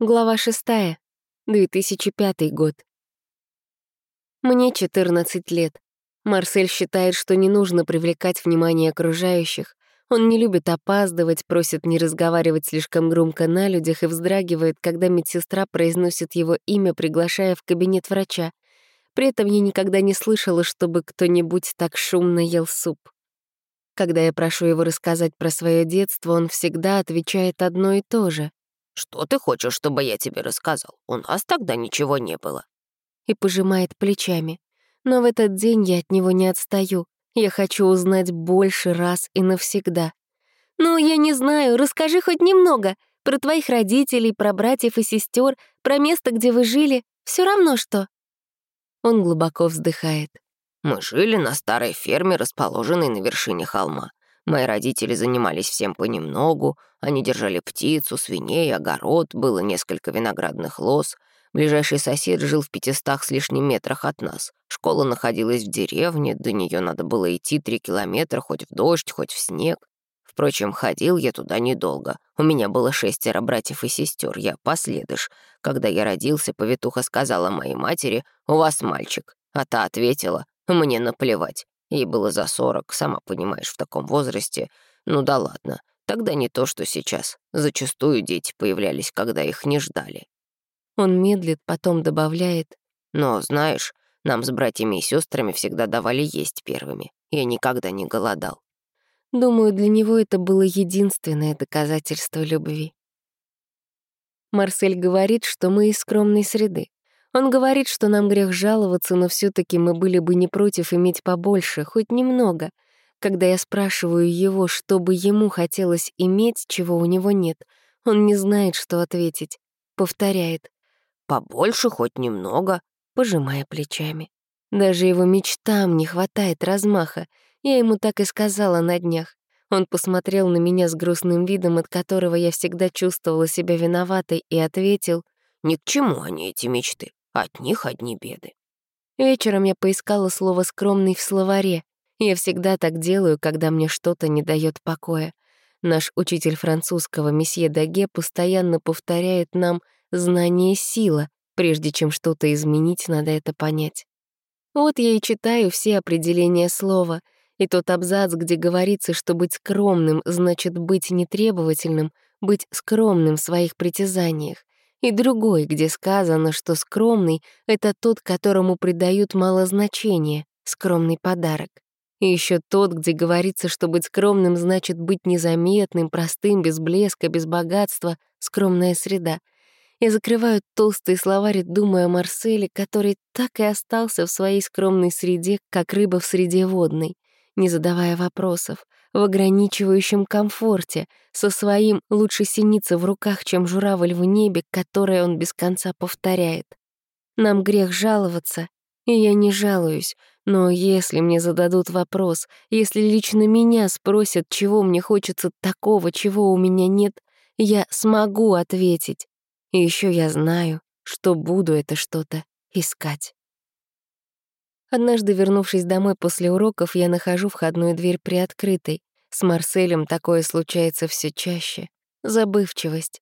Глава 6. 2005 год. Мне 14 лет. Марсель считает, что не нужно привлекать внимание окружающих. Он не любит опаздывать, просит не разговаривать слишком громко на людях и вздрагивает, когда медсестра произносит его имя, приглашая в кабинет врача. При этом я никогда не слышала, чтобы кто-нибудь так шумно ел суп. Когда я прошу его рассказать про свое детство, он всегда отвечает одно и то же. «Что ты хочешь, чтобы я тебе рассказал? У нас тогда ничего не было». И пожимает плечами. Но в этот день я от него не отстаю. Я хочу узнать больше раз и навсегда. «Ну, я не знаю, расскажи хоть немного. Про твоих родителей, про братьев и сестер, про место, где вы жили. Все равно что». Он глубоко вздыхает. «Мы жили на старой ферме, расположенной на вершине холма. Мои родители занимались всем понемногу, они держали птицу, свиней, огород, было несколько виноградных лоз. Ближайший сосед жил в пятистах с лишним метрах от нас. Школа находилась в деревне, до нее надо было идти три километра, хоть в дождь, хоть в снег. Впрочем, ходил я туда недолго. У меня было шестеро братьев и сестер, я последыш. Когда я родился, повитуха сказала моей матери, «У вас мальчик». А та ответила, «Мне наплевать. Ей было за сорок, сама понимаешь, в таком возрасте. Ну да ладно, тогда не то, что сейчас. Зачастую дети появлялись, когда их не ждали. Он медлит, потом добавляет. Но, знаешь, нам с братьями и сестрами всегда давали есть первыми. Я никогда не голодал. Думаю, для него это было единственное доказательство любви. Марсель говорит, что мы из скромной среды. Он говорит, что нам грех жаловаться, но все таки мы были бы не против иметь побольше, хоть немного. Когда я спрашиваю его, что бы ему хотелось иметь, чего у него нет, он не знает, что ответить. Повторяет. «Побольше хоть немного», пожимая плечами. Даже его мечтам не хватает размаха. Я ему так и сказала на днях. Он посмотрел на меня с грустным видом, от которого я всегда чувствовала себя виноватой, и ответил, «Ни к чему они, эти мечты. От них одни беды. Вечером я поискала слово «скромный» в словаре. Я всегда так делаю, когда мне что-то не дает покоя. Наш учитель французского, месье Даге, постоянно повторяет нам «знание — сила», прежде чем что-то изменить, надо это понять. Вот я и читаю все определения слова, и тот абзац, где говорится, что быть скромным значит быть нетребовательным, быть скромным в своих притязаниях и другой, где сказано, что скромный — это тот, которому придают мало значения, скромный подарок. И еще тот, где говорится, что быть скромным значит быть незаметным, простым, без блеска, без богатства, скромная среда. Я закрываю толстый словарь, думая о Марселе, который так и остался в своей скромной среде, как рыба в среде водной, не задавая вопросов, в ограничивающем комфорте, со своим «лучше синица в руках, чем журавль в небе», которое он без конца повторяет. Нам грех жаловаться, и я не жалуюсь, но если мне зададут вопрос, если лично меня спросят, чего мне хочется такого, чего у меня нет, я смогу ответить. И еще я знаю, что буду это что-то искать. Однажды, вернувшись домой после уроков, я нахожу входную дверь приоткрытой. С Марселем такое случается все чаще. Забывчивость.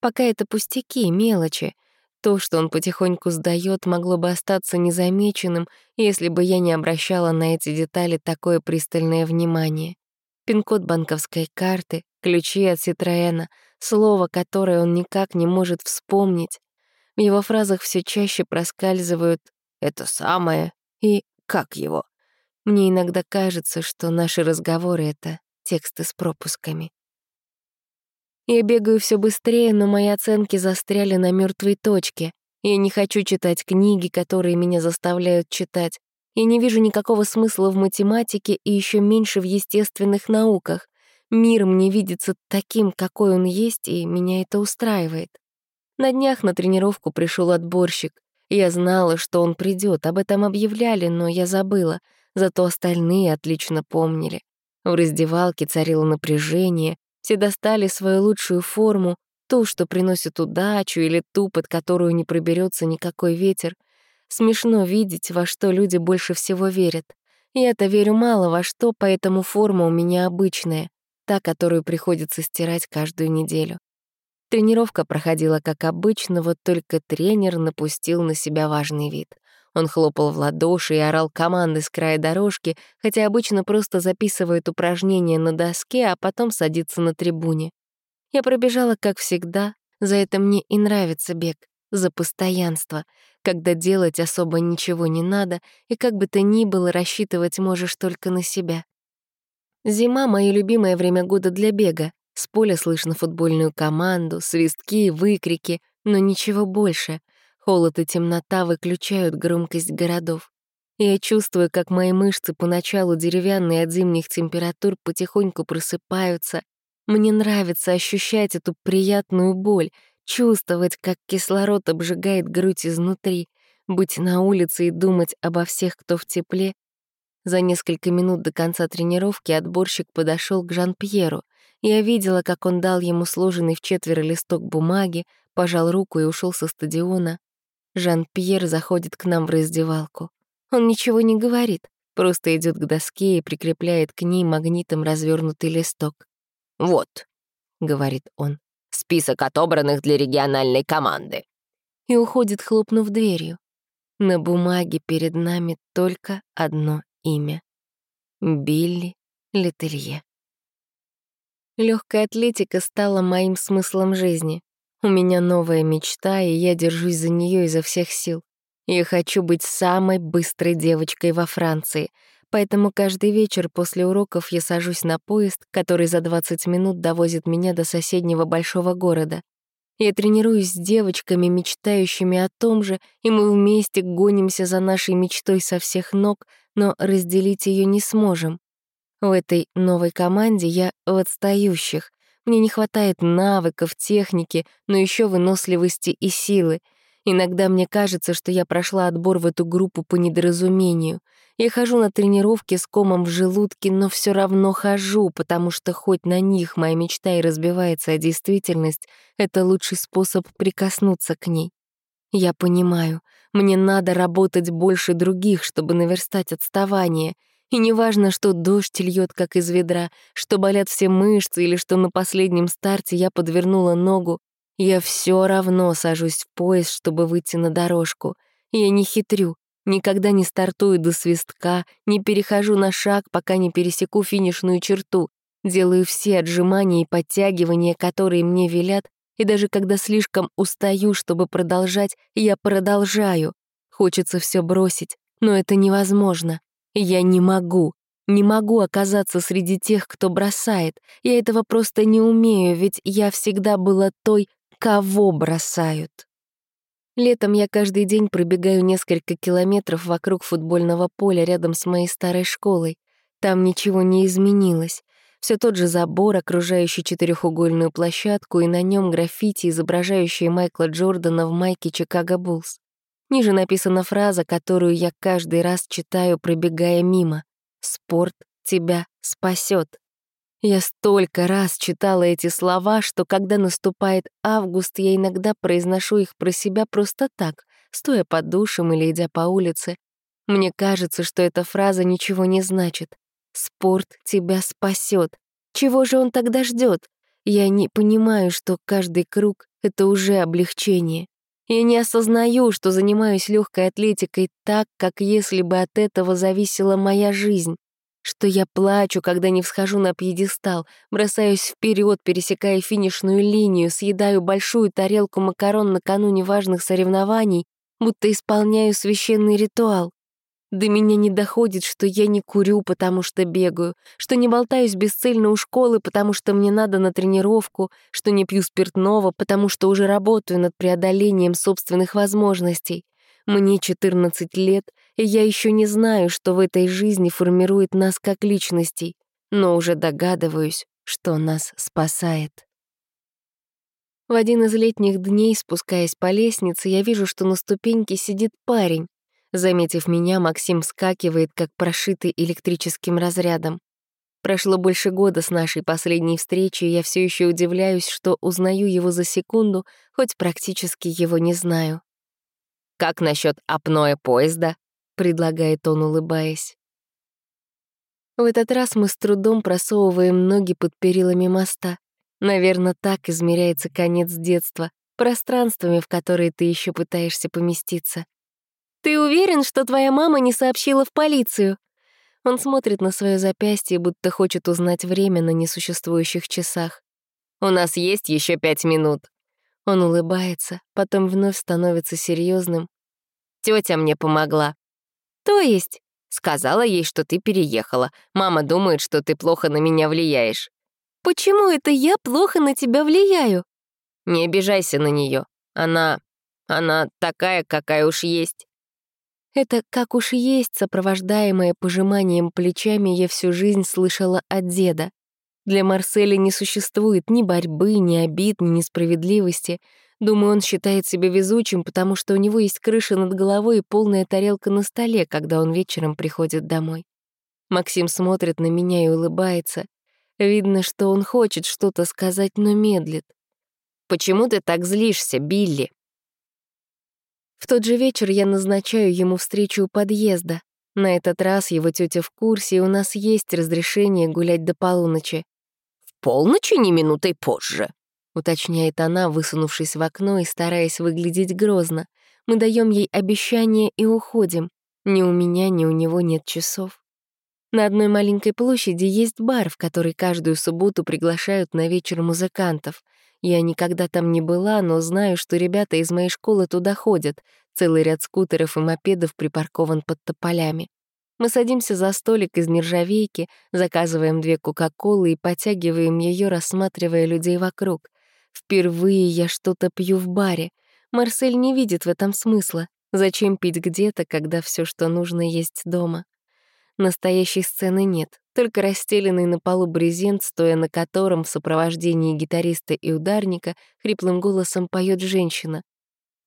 Пока это пустяки, мелочи. То, что он потихоньку сдаёт, могло бы остаться незамеченным, если бы я не обращала на эти детали такое пристальное внимание. Пин-код банковской карты, ключи от Ситроэна, слово, которое он никак не может вспомнить. В его фразах все чаще проскальзывают «это самое» и «как его?». Мне иногда кажется, что наши разговоры — это тексты с пропусками. Я бегаю все быстрее, но мои оценки застряли на мертвой точке. Я не хочу читать книги, которые меня заставляют читать. Я не вижу никакого смысла в математике и еще меньше в естественных науках. Мир мне видится таким, какой он есть, и меня это устраивает. На днях на тренировку пришел отборщик. Я знала, что он придет, об этом объявляли, но я забыла. Зато остальные отлично помнили. В раздевалке царило напряжение, все достали свою лучшую форму, ту, что приносит удачу, или ту, под которую не проберется никакой ветер. Смешно видеть, во что люди больше всего верят. Я-то верю мало во что, поэтому форма у меня обычная, та, которую приходится стирать каждую неделю. Тренировка проходила как обычно, вот только тренер напустил на себя важный вид. Он хлопал в ладоши и орал команды с края дорожки, хотя обычно просто записывает упражнения на доске, а потом садится на трибуне. Я пробежала, как всегда, за это мне и нравится бег, за постоянство, когда делать особо ничего не надо, и как бы то ни было рассчитывать можешь только на себя. Зима — мое любимое время года для бега. С поля слышно футбольную команду, свистки, выкрики, но ничего больше. Холод и темнота выключают громкость городов. Я чувствую, как мои мышцы, поначалу деревянные от зимних температур, потихоньку просыпаются. Мне нравится ощущать эту приятную боль, чувствовать, как кислород обжигает грудь изнутри, быть на улице и думать обо всех, кто в тепле. За несколько минут до конца тренировки отборщик подошел к Жан-Пьеру — я видела, как он дал ему сложенный в четверо листок бумаги, пожал руку и ушел со стадиона. Жан-Пьер заходит к нам в раздевалку. Он ничего не говорит, просто идет к доске и прикрепляет к ней магнитом развернутый листок. «Вот», — говорит он, — «список отобранных для региональной команды». И уходит, хлопнув дверью. На бумаге перед нами только одно имя — Билли Летелье. Легкая атлетика стала моим смыслом жизни. У меня новая мечта, и я держусь за нее изо всех сил. Я хочу быть самой быстрой девочкой во Франции, поэтому каждый вечер после уроков я сажусь на поезд, который за 20 минут довозит меня до соседнего большого города. Я тренируюсь с девочками, мечтающими о том же, и мы вместе гонимся за нашей мечтой со всех ног, но разделить ее не сможем. В этой новой команде я в отстающих. Мне не хватает навыков, техники, но еще выносливости и силы. Иногда мне кажется, что я прошла отбор в эту группу по недоразумению. Я хожу на тренировки с комом в желудке, но все равно хожу, потому что хоть на них моя мечта и разбивается, а действительность — это лучший способ прикоснуться к ней. Я понимаю, мне надо работать больше других, чтобы наверстать отставание — и неважно, что дождь льет как из ведра, что болят все мышцы или что на последнем старте я подвернула ногу, я все равно сажусь в поезд, чтобы выйти на дорожку. Я не хитрю, никогда не стартую до свистка, не перехожу на шаг, пока не пересеку финишную черту, делаю все отжимания и подтягивания, которые мне велят, и даже когда слишком устаю, чтобы продолжать, я продолжаю. Хочется все бросить, но это невозможно. Я не могу, не могу оказаться среди тех, кто бросает. Я этого просто не умею, ведь я всегда была той, кого бросают. Летом я каждый день пробегаю несколько километров вокруг футбольного поля рядом с моей старой школой. Там ничего не изменилось. Все тот же забор, окружающий четырехугольную площадку, и на нем граффити, изображающие Майкла Джордана в майке Чикаго Буллс. Ниже написана фраза, которую я каждый раз читаю, пробегая мимо. «Спорт тебя спасет. Я столько раз читала эти слова, что когда наступает август, я иногда произношу их про себя просто так, стоя под душем или идя по улице. Мне кажется, что эта фраза ничего не значит. «Спорт тебя спасет. Чего же он тогда ждет? Я не понимаю, что каждый круг — это уже облегчение. Я не осознаю, что занимаюсь легкой атлетикой так, как если бы от этого зависела моя жизнь. Что я плачу, когда не всхожу на пьедестал, бросаюсь вперед, пересекая финишную линию, съедаю большую тарелку макарон накануне важных соревнований, будто исполняю священный ритуал. До меня не доходит, что я не курю, потому что бегаю, что не болтаюсь бесцельно у школы, потому что мне надо на тренировку, что не пью спиртного, потому что уже работаю над преодолением собственных возможностей. Мне 14 лет, и я еще не знаю, что в этой жизни формирует нас как личностей, но уже догадываюсь, что нас спасает. В один из летних дней, спускаясь по лестнице, я вижу, что на ступеньке сидит парень. Заметив меня, Максим скакивает, как прошитый электрическим разрядом. Прошло больше года с нашей последней встречи, и я все еще удивляюсь, что узнаю его за секунду, хоть практически его не знаю. «Как насчет апноэ поезда?» — предлагает он, улыбаясь. В этот раз мы с трудом просовываем ноги под перилами моста. Наверное, так измеряется конец детства, пространствами, в которые ты еще пытаешься поместиться. «Ты уверен, что твоя мама не сообщила в полицию?» Он смотрит на свое запястье, будто хочет узнать время на несуществующих часах. «У нас есть еще пять минут». Он улыбается, потом вновь становится серьезным. Тетя мне помогла. «То есть?» Сказала ей, что ты переехала. Мама думает, что ты плохо на меня влияешь. Почему это я плохо на тебя влияю? Не обижайся на нее. Она... она такая, какая уж есть. Это «как уж есть», сопровождаемое пожиманием плечами, я всю жизнь слышала от деда. Для Марселя не существует ни борьбы, ни обид, ни несправедливости. Думаю, он считает себя везучим, потому что у него есть крыша над головой и полная тарелка на столе, когда он вечером приходит домой. Максим смотрит на меня и улыбается. Видно, что он хочет что-то сказать, но медлит. «Почему ты так злишься, Билли?» В тот же вечер я назначаю ему встречу у подъезда. На этот раз его тетя в курсе, и у нас есть разрешение гулять до полуночи. «В полночи, не минутой позже», — уточняет она, высунувшись в окно и стараясь выглядеть грозно. Мы даем ей обещание и уходим. Ни у меня, ни у него нет часов. На одной маленькой площади есть бар, в который каждую субботу приглашают на вечер музыкантов — я никогда там не была, но знаю, что ребята из моей школы туда ходят. Целый ряд скутеров и мопедов припаркован под тополями. Мы садимся за столик из нержавейки, заказываем две кока-колы и потягиваем ее, рассматривая людей вокруг. Впервые я что-то пью в баре. Марсель не видит в этом смысла. Зачем пить где-то, когда все, что нужно, есть дома? Настоящей сцены нет, только расстеленный на полу брезент, стоя на котором в сопровождении гитариста и ударника хриплым голосом поет женщина.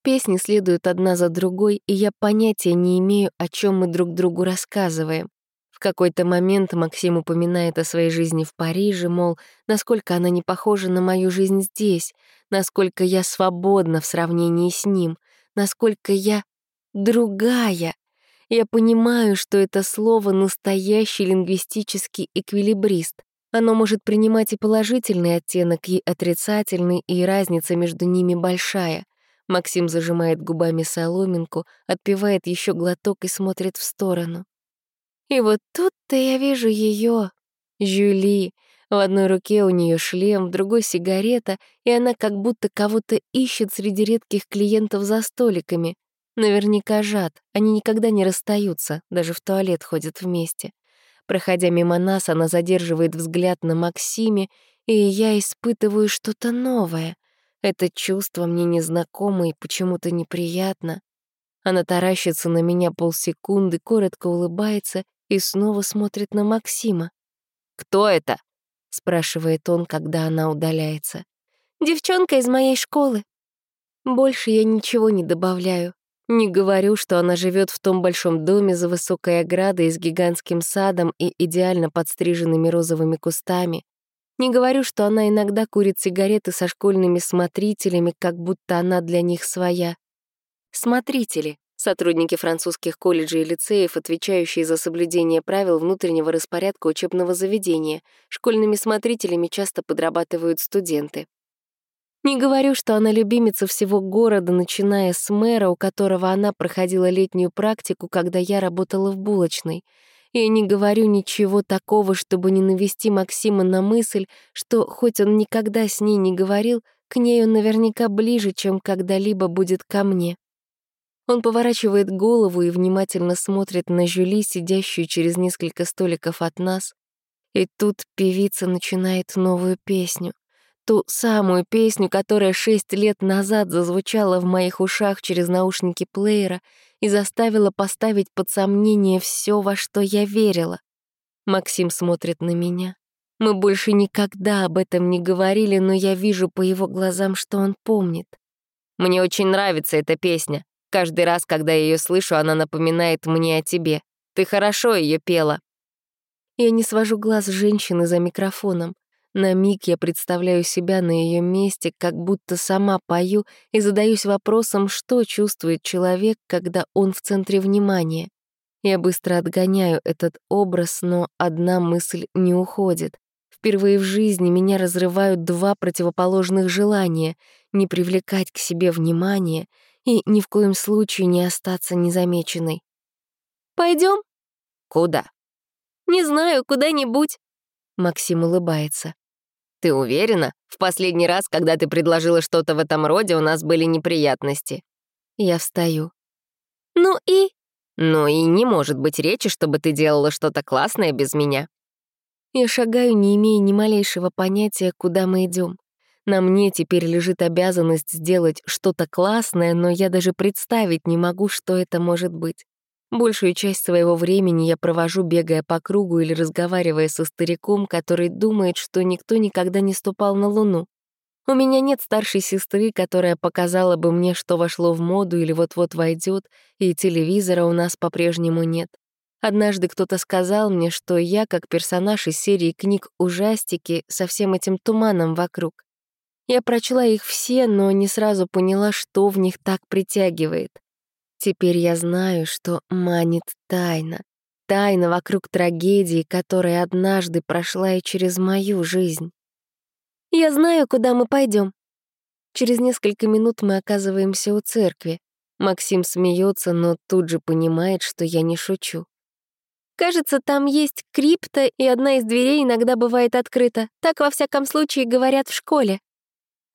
Песни следуют одна за другой, и я понятия не имею, о чем мы друг другу рассказываем. В какой-то момент Максим упоминает о своей жизни в Париже, мол, насколько она не похожа на мою жизнь здесь, насколько я свободна в сравнении с ним, насколько я другая. Я понимаю, что это слово — настоящий лингвистический эквилибрист. Оно может принимать и положительный оттенок, и отрицательный, и разница между ними большая. Максим зажимает губами соломинку, отпивает еще глоток и смотрит в сторону. И вот тут-то я вижу ее, Жюли. В одной руке у нее шлем, в другой — сигарета, и она как будто кого-то ищет среди редких клиентов за столиками. Наверняка жад, они никогда не расстаются, даже в туалет ходят вместе. Проходя мимо нас, она задерживает взгляд на Максиме, и я испытываю что-то новое. Это чувство мне незнакомо и почему-то неприятно. Она таращится на меня полсекунды, коротко улыбается и снова смотрит на Максима. «Кто это?» — спрашивает он, когда она удаляется. «Девчонка из моей школы». Больше я ничего не добавляю. Не говорю, что она живет в том большом доме за высокой оградой с гигантским садом и идеально подстриженными розовыми кустами. Не говорю, что она иногда курит сигареты со школьными смотрителями, как будто она для них своя. Смотрители — сотрудники французских колледжей и лицеев, отвечающие за соблюдение правил внутреннего распорядка учебного заведения. Школьными смотрителями часто подрабатывают студенты. Не говорю, что она любимица всего города, начиная с мэра, у которого она проходила летнюю практику, когда я работала в булочной. И не говорю ничего такого, чтобы не навести Максима на мысль, что, хоть он никогда с ней не говорил, к ней он наверняка ближе, чем когда-либо будет ко мне. Он поворачивает голову и внимательно смотрит на Жюли, сидящую через несколько столиков от нас. И тут певица начинает новую песню ту самую песню, которая шесть лет назад зазвучала в моих ушах через наушники плеера и заставила поставить под сомнение все, во что я верила. Максим смотрит на меня. Мы больше никогда об этом не говорили, но я вижу по его глазам, что он помнит. Мне очень нравится эта песня. Каждый раз, когда я ее слышу, она напоминает мне о тебе. Ты хорошо ее пела. Я не свожу глаз женщины за микрофоном. На миг я представляю себя на ее месте, как будто сама пою и задаюсь вопросом, что чувствует человек, когда он в центре внимания. Я быстро отгоняю этот образ, но одна мысль не уходит. Впервые в жизни меня разрывают два противоположных желания — не привлекать к себе внимание и ни в коем случае не остаться незамеченной. Пойдем? Куда? Не знаю, куда-нибудь. Максим улыбается. Ты уверена? В последний раз, когда ты предложила что-то в этом роде, у нас были неприятности. Я встаю. Ну и? Ну и не может быть речи, чтобы ты делала что-то классное без меня. Я шагаю, не имея ни малейшего понятия, куда мы идем. На мне теперь лежит обязанность сделать что-то классное, но я даже представить не могу, что это может быть. Большую часть своего времени я провожу, бегая по кругу или разговаривая со стариком, который думает, что никто никогда не ступал на Луну. У меня нет старшей сестры, которая показала бы мне, что вошло в моду или вот-вот войдет, и телевизора у нас по-прежнему нет. Однажды кто-то сказал мне, что я, как персонаж из серии книг «Ужастики», со всем этим туманом вокруг. Я прочла их все, но не сразу поняла, что в них так притягивает. Теперь я знаю, что манит тайна. Тайна вокруг трагедии, которая однажды прошла и через мою жизнь. Я знаю, куда мы пойдем. Через несколько минут мы оказываемся у церкви. Максим смеется, но тут же понимает, что я не шучу. Кажется, там есть крипта, и одна из дверей иногда бывает открыта. Так, во всяком случае, говорят в школе.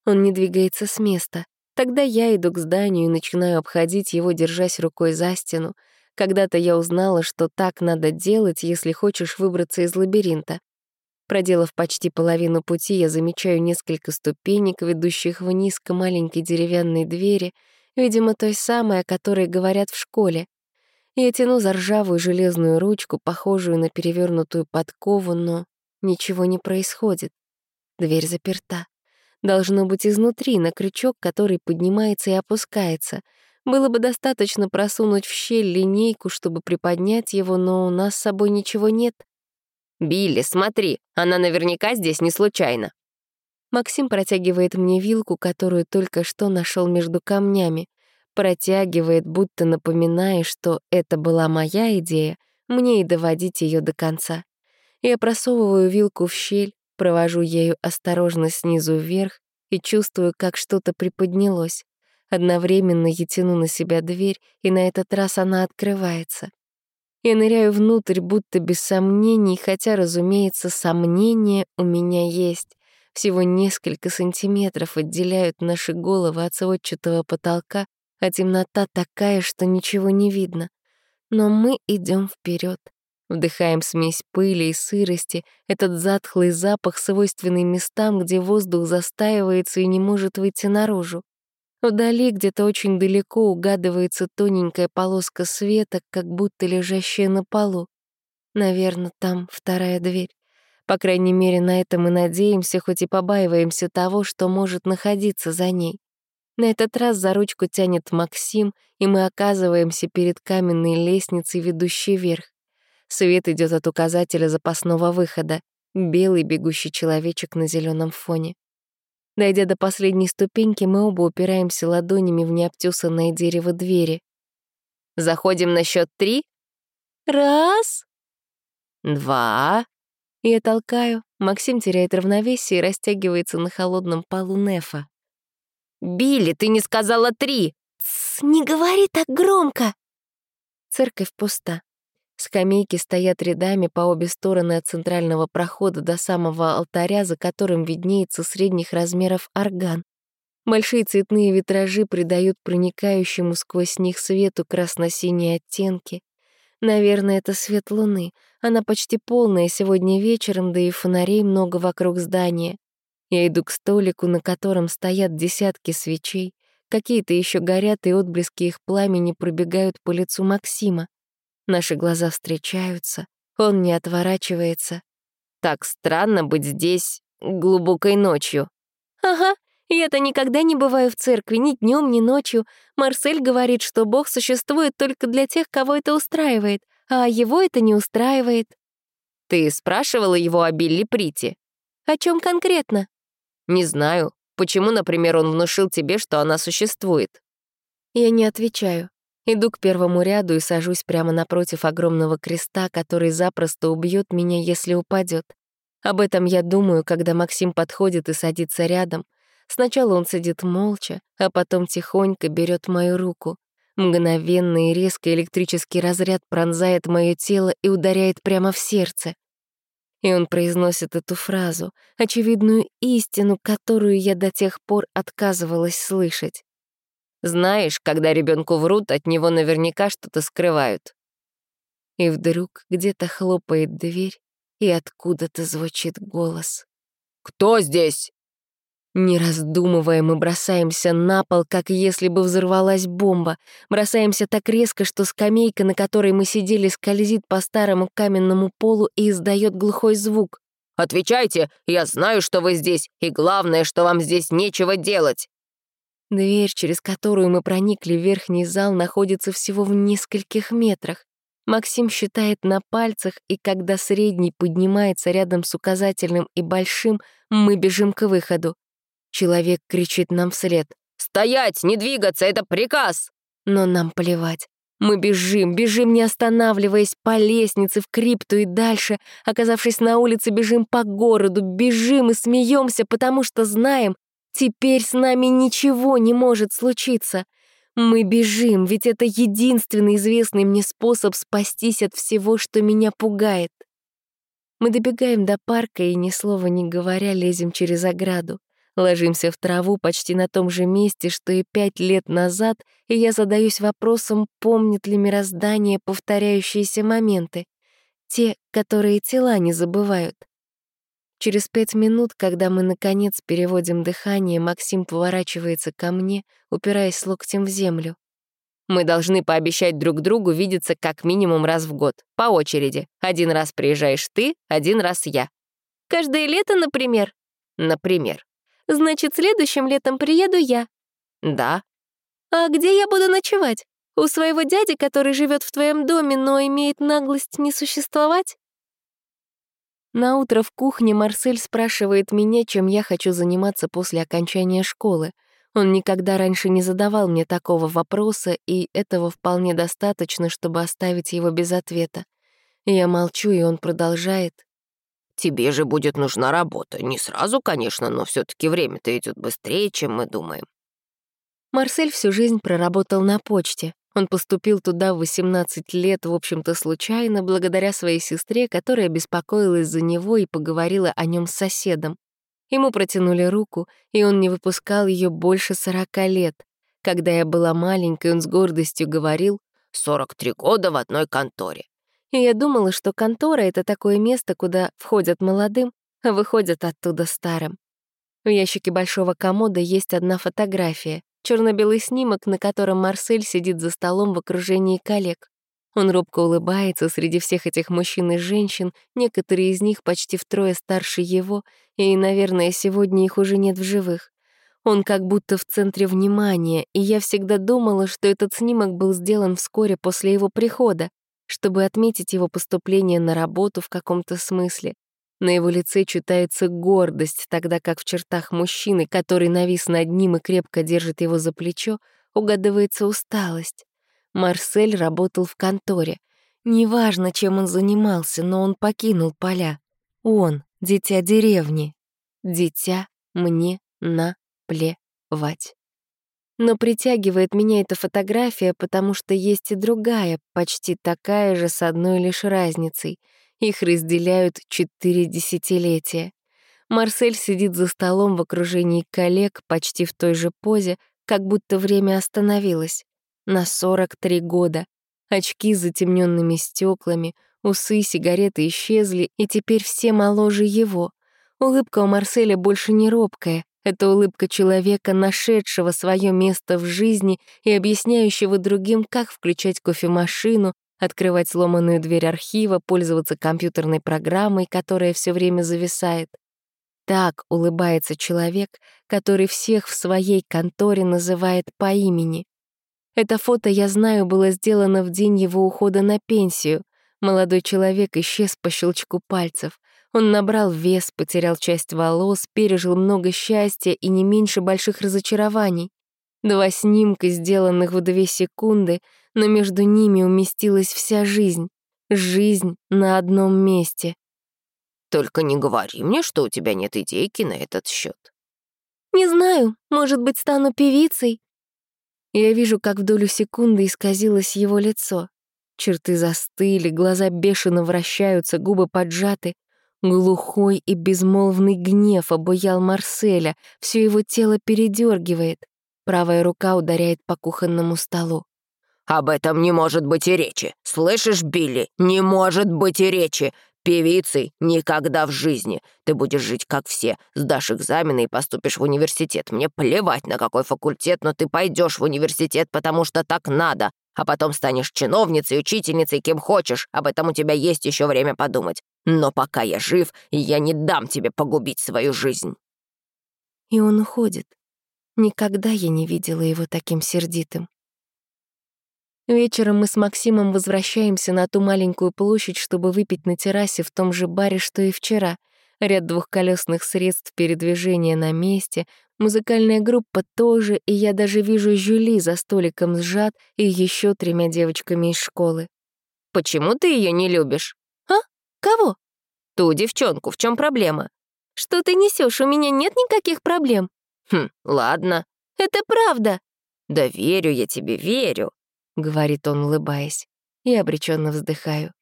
Он не двигается с места. Тогда я иду к зданию и начинаю обходить его, держась рукой за стену. Когда-то я узнала, что так надо делать, если хочешь выбраться из лабиринта. Проделав почти половину пути, я замечаю несколько ступенек, ведущих вниз к маленькой деревянной двери, видимо, той самой, о которой говорят в школе. Я тяну за ржавую железную ручку, похожую на перевернутую подкову, но ничего не происходит. Дверь заперта. Должно быть изнутри, на крючок, который поднимается и опускается. Было бы достаточно просунуть в щель линейку, чтобы приподнять его, но у нас с собой ничего нет. «Билли, смотри, она наверняка здесь не случайно». Максим протягивает мне вилку, которую только что нашел между камнями протягивает, будто напоминая, что это была моя идея, мне и доводить ее до конца. Я просовываю вилку в щель, провожу ею осторожно снизу вверх и чувствую, как что-то приподнялось. Одновременно я тяну на себя дверь, и на этот раз она открывается. Я ныряю внутрь, будто без сомнений, хотя, разумеется, сомнения у меня есть. Всего несколько сантиметров отделяют наши головы от сводчатого потолка, а темнота такая, что ничего не видно. Но мы идем вперед, Вдыхаем смесь пыли и сырости, этот затхлый запах, свойственный местам, где воздух застаивается и не может выйти наружу. Вдали, где-то очень далеко, угадывается тоненькая полоска света, как будто лежащая на полу. Наверное, там вторая дверь. По крайней мере, на это мы надеемся, хоть и побаиваемся того, что может находиться за ней. На этот раз за ручку тянет Максим, и мы оказываемся перед каменной лестницей, ведущей вверх. Свет идет от указателя запасного выхода. Белый бегущий человечек на зеленом фоне. Дойдя до последней ступеньки, мы оба упираемся ладонями в необтесанное дерево двери. «Заходим на счет три?» «Раз!» «Два!» Я толкаю. Максим теряет равновесие и растягивается на холодном полу Нефа. «Билли, ты не сказала три!» «Тсс, не говори так громко!» Церковь пуста. Скамейки стоят рядами по обе стороны от центрального прохода до самого алтаря, за которым виднеется средних размеров орган. Большие цветные витражи придают проникающему сквозь них свету красно-синие оттенки. Наверное, это свет луны. Она почти полная сегодня вечером, да и фонарей много вокруг здания. Я иду к столику, на котором стоят десятки свечей. Какие-то еще горят, и отблески их пламени пробегают по лицу Максима. Наши глаза встречаются, он не отворачивается. Так странно быть здесь глубокой ночью. Ага, я-то никогда не бываю в церкви ни днем, ни ночью. Марсель говорит, что Бог существует только для тех, кого это устраивает, а его это не устраивает. Ты спрашивала его о Билли Прити? О чем конкретно? Не знаю. Почему, например, он внушил тебе, что она существует? Я не отвечаю. Иду к первому ряду и сажусь прямо напротив огромного креста, который запросто убьет меня, если упадет. Об этом я думаю, когда Максим подходит и садится рядом. Сначала он сидит молча, а потом тихонько берет мою руку. Мгновенный и резкий электрический разряд пронзает мое тело и ударяет прямо в сердце. И он произносит эту фразу, очевидную истину, которую я до тех пор отказывалась слышать. «Знаешь, когда ребенку врут, от него наверняка что-то скрывают». И вдруг где-то хлопает дверь, и откуда-то звучит голос. «Кто здесь?» Не раздумывая, мы бросаемся на пол, как если бы взорвалась бомба. Бросаемся так резко, что скамейка, на которой мы сидели, скользит по старому каменному полу и издает глухой звук. «Отвечайте, я знаю, что вы здесь, и главное, что вам здесь нечего делать!» Дверь, через которую мы проникли в верхний зал, находится всего в нескольких метрах. Максим считает на пальцах, и когда средний поднимается рядом с указательным и большим, мы бежим к выходу. Человек кричит нам вслед. «Стоять! Не двигаться! Это приказ!» Но нам плевать. Мы бежим, бежим, не останавливаясь, по лестнице, в крипту и дальше. Оказавшись на улице, бежим по городу, бежим и смеемся, потому что знаем, теперь с нами ничего не может случиться. Мы бежим, ведь это единственный известный мне способ спастись от всего, что меня пугает. Мы добегаем до парка и, ни слова не говоря, лезем через ограду. Ложимся в траву почти на том же месте, что и пять лет назад, и я задаюсь вопросом, помнит ли мироздание повторяющиеся моменты, те, которые тела не забывают. Через пять минут, когда мы, наконец, переводим дыхание, Максим поворачивается ко мне, упираясь локтем в землю. Мы должны пообещать друг другу видеться как минимум раз в год, по очереди. Один раз приезжаешь ты, один раз я. Каждое лето, например? Например. Значит, следующим летом приеду я. Да. А где я буду ночевать? У своего дяди, который живет в твоем доме, но имеет наглость не существовать? На утро в кухне Марсель спрашивает меня, чем я хочу заниматься после окончания школы. Он никогда раньше не задавал мне такого вопроса, и этого вполне достаточно, чтобы оставить его без ответа. Я молчу, и он продолжает. Тебе же будет нужна работа. Не сразу, конечно, но все таки время-то идет быстрее, чем мы думаем». Марсель всю жизнь проработал на почте. Он поступил туда в 18 лет, в общем-то, случайно, благодаря своей сестре, которая беспокоилась за него и поговорила о нем с соседом. Ему протянули руку, и он не выпускал ее больше 40 лет. Когда я была маленькой, он с гордостью говорил «43 года в одной конторе и я думала, что контора — это такое место, куда входят молодым, а выходят оттуда старым. В ящике большого комода есть одна фотография, черно белый снимок, на котором Марсель сидит за столом в окружении коллег. Он робко улыбается среди всех этих мужчин и женщин, некоторые из них почти втрое старше его, и, наверное, сегодня их уже нет в живых. Он как будто в центре внимания, и я всегда думала, что этот снимок был сделан вскоре после его прихода, чтобы отметить его поступление на работу в каком-то смысле. На его лице читается гордость, тогда как в чертах мужчины, который навис над ним и крепко держит его за плечо, угадывается усталость. Марсель работал в конторе. Неважно, чем он занимался, но он покинул поля. Он — дитя деревни. Дитя мне наплевать. Но притягивает меня эта фотография, потому что есть и другая, почти такая же, с одной лишь разницей. Их разделяют четыре десятилетия. Марсель сидит за столом в окружении коллег почти в той же позе, как будто время остановилось. На 43 года. Очки с затемненными стеклами, усы, сигареты исчезли, и теперь все моложе его. Улыбка у Марселя больше не робкая, это улыбка человека, нашедшего свое место в жизни и объясняющего другим, как включать кофемашину, открывать сломанную дверь архива, пользоваться компьютерной программой, которая все время зависает. Так улыбается человек, который всех в своей конторе называет по имени. Это фото, я знаю, было сделано в день его ухода на пенсию. Молодой человек исчез по щелчку пальцев. Он набрал вес, потерял часть волос, пережил много счастья и не меньше больших разочарований. Два снимка, сделанных в две секунды, но между ними уместилась вся жизнь. Жизнь на одном месте. Только не говори мне, что у тебя нет идейки на этот счет. «Не знаю, может быть, стану певицей». Я вижу, как в долю секунды исказилось его лицо. Черты застыли, глаза бешено вращаются, губы поджаты. Глухой и безмолвный гнев обуял Марселя, все его тело передергивает. Правая рука ударяет по кухонному столу. «Об этом не может быть и речи. Слышишь, Билли? Не может быть и речи. Певицей никогда в жизни. Ты будешь жить как все, сдашь экзамены и поступишь в университет. Мне плевать, на какой факультет, но ты пойдешь в университет, потому что так надо. А потом станешь чиновницей, учительницей, кем хочешь. Об этом у тебя есть еще время подумать. Но пока я жив, я не дам тебе погубить свою жизнь. И он уходит. Никогда я не видела его таким сердитым. Вечером мы с Максимом возвращаемся на ту маленькую площадь, чтобы выпить на террасе в том же баре, что и вчера. Ряд двухколесных средств передвижения на месте, музыкальная группа тоже, и я даже вижу Жюли за столиком сжат и еще тремя девочками из школы. «Почему ты ее не любишь?» «А? Кого?» «Ту девчонку, в чем проблема?» «Что ты несешь? У меня нет никаких проблем». «Хм, ладно». «Это правда». «Да верю я тебе, верю». — говорит он, улыбаясь. Я обреченно вздыхаю.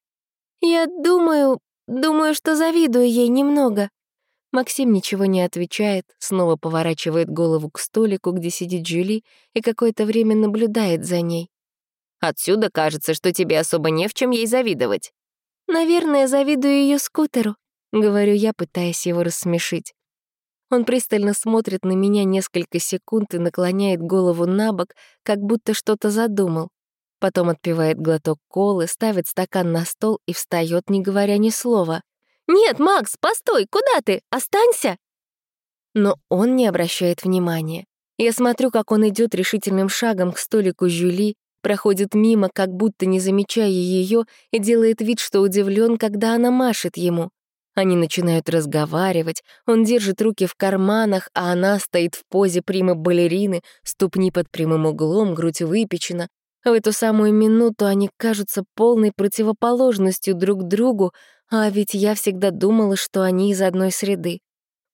«Я думаю, думаю, что завидую ей немного». Максим ничего не отвечает, снова поворачивает голову к столику, где сидит Джули, и какое-то время наблюдает за ней. «Отсюда кажется, что тебе особо не в чем ей завидовать». «Наверное, завидую ее скутеру», — говорю я, пытаясь его рассмешить. Он пристально смотрит на меня несколько секунд и наклоняет голову на бок, как будто что-то задумал. Потом отпивает глоток колы, ставит стакан на стол и встает, не говоря ни слова. «Нет, Макс, постой, куда ты? Останься!» Но он не обращает внимания. Я смотрю, как он идет решительным шагом к столику Жюли, проходит мимо, как будто не замечая ее, и делает вид, что удивлен, когда она машет ему. Они начинают разговаривать, он держит руки в карманах, а она стоит в позе примы балерины, ступни под прямым углом, грудь выпечена, в эту самую минуту они кажутся полной противоположностью друг другу, а ведь я всегда думала, что они из одной среды.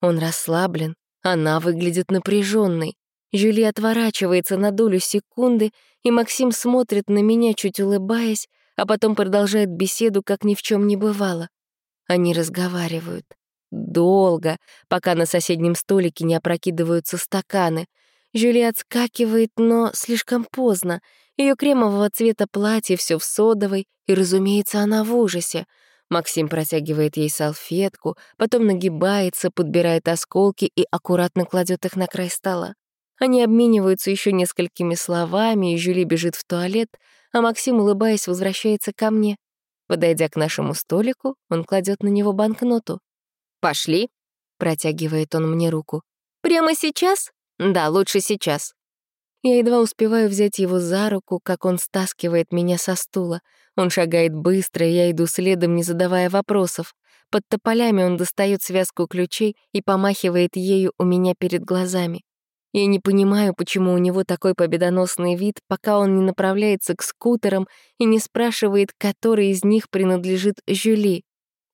Он расслаблен, она выглядит напряженной. Жюли отворачивается на долю секунды, и Максим смотрит на меня, чуть улыбаясь, а потом продолжает беседу, как ни в чем не бывало. Они разговаривают. Долго, пока на соседнем столике не опрокидываются стаканы. Жюли отскакивает, но слишком поздно. Ее кремового цвета платье все в содовой, и, разумеется, она в ужасе. Максим протягивает ей салфетку, потом нагибается, подбирает осколки и аккуратно кладет их на край стола. Они обмениваются еще несколькими словами, и Жюли бежит в туалет, а Максим, улыбаясь, возвращается ко мне. Подойдя к нашему столику, он кладет на него банкноту. «Пошли», — протягивает он мне руку. «Прямо сейчас?» «Да, лучше сейчас». Я едва успеваю взять его за руку, как он стаскивает меня со стула. Он шагает быстро, и я иду следом, не задавая вопросов. Под тополями он достает связку ключей и помахивает ею у меня перед глазами. Я не понимаю, почему у него такой победоносный вид, пока он не направляется к скутерам и не спрашивает, который из них принадлежит Жюли.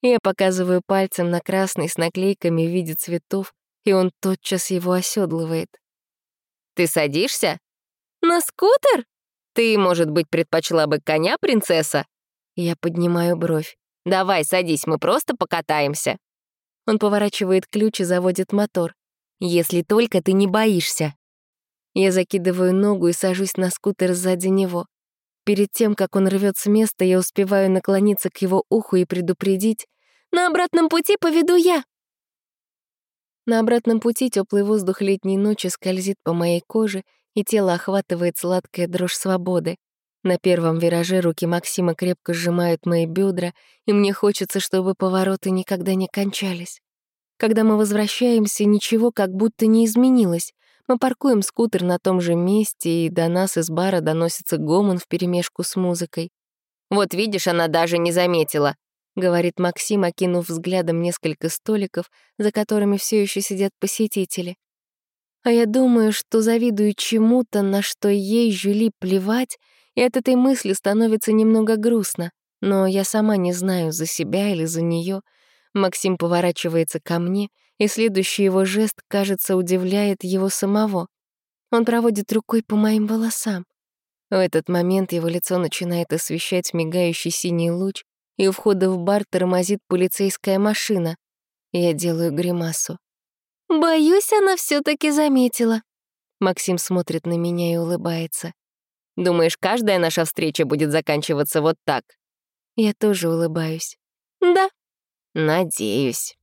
Я показываю пальцем на красный с наклейками в виде цветов, и он тотчас его оседлывает. Ты садишься? На скутер? Ты, может быть, предпочла бы коня, принцесса? Я поднимаю бровь. Давай, садись, мы просто покатаемся. Он поворачивает ключ и заводит мотор. Если только ты не боишься. Я закидываю ногу и сажусь на скутер сзади него. Перед тем, как он рвет с места, я успеваю наклониться к его уху и предупредить. «На обратном пути поведу я!» На обратном пути теплый воздух летней ночи скользит по моей коже, и тело охватывает сладкая дрожь свободы. На первом вираже руки Максима крепко сжимают мои бедра, и мне хочется, чтобы повороты никогда не кончались. Когда мы возвращаемся, ничего как будто не изменилось. Мы паркуем скутер на том же месте, и до нас из бара доносится гомон вперемешку с музыкой. «Вот видишь, она даже не заметила», — говорит Максим, окинув взглядом несколько столиков, за которыми все еще сидят посетители. А я думаю, что завидую чему-то, на что ей, Жюли, плевать, и от этой мысли становится немного грустно. Но я сама не знаю, за себя или за нее. Максим поворачивается ко мне, и следующий его жест, кажется, удивляет его самого. Он проводит рукой по моим волосам. В этот момент его лицо начинает освещать мигающий синий луч, и у входа в бар тормозит полицейская машина. Я делаю гримасу. «Боюсь, она все таки заметила». Максим смотрит на меня и улыбается. «Думаешь, каждая наша встреча будет заканчиваться вот так?» Я тоже улыбаюсь. «Да». «Надеюсь».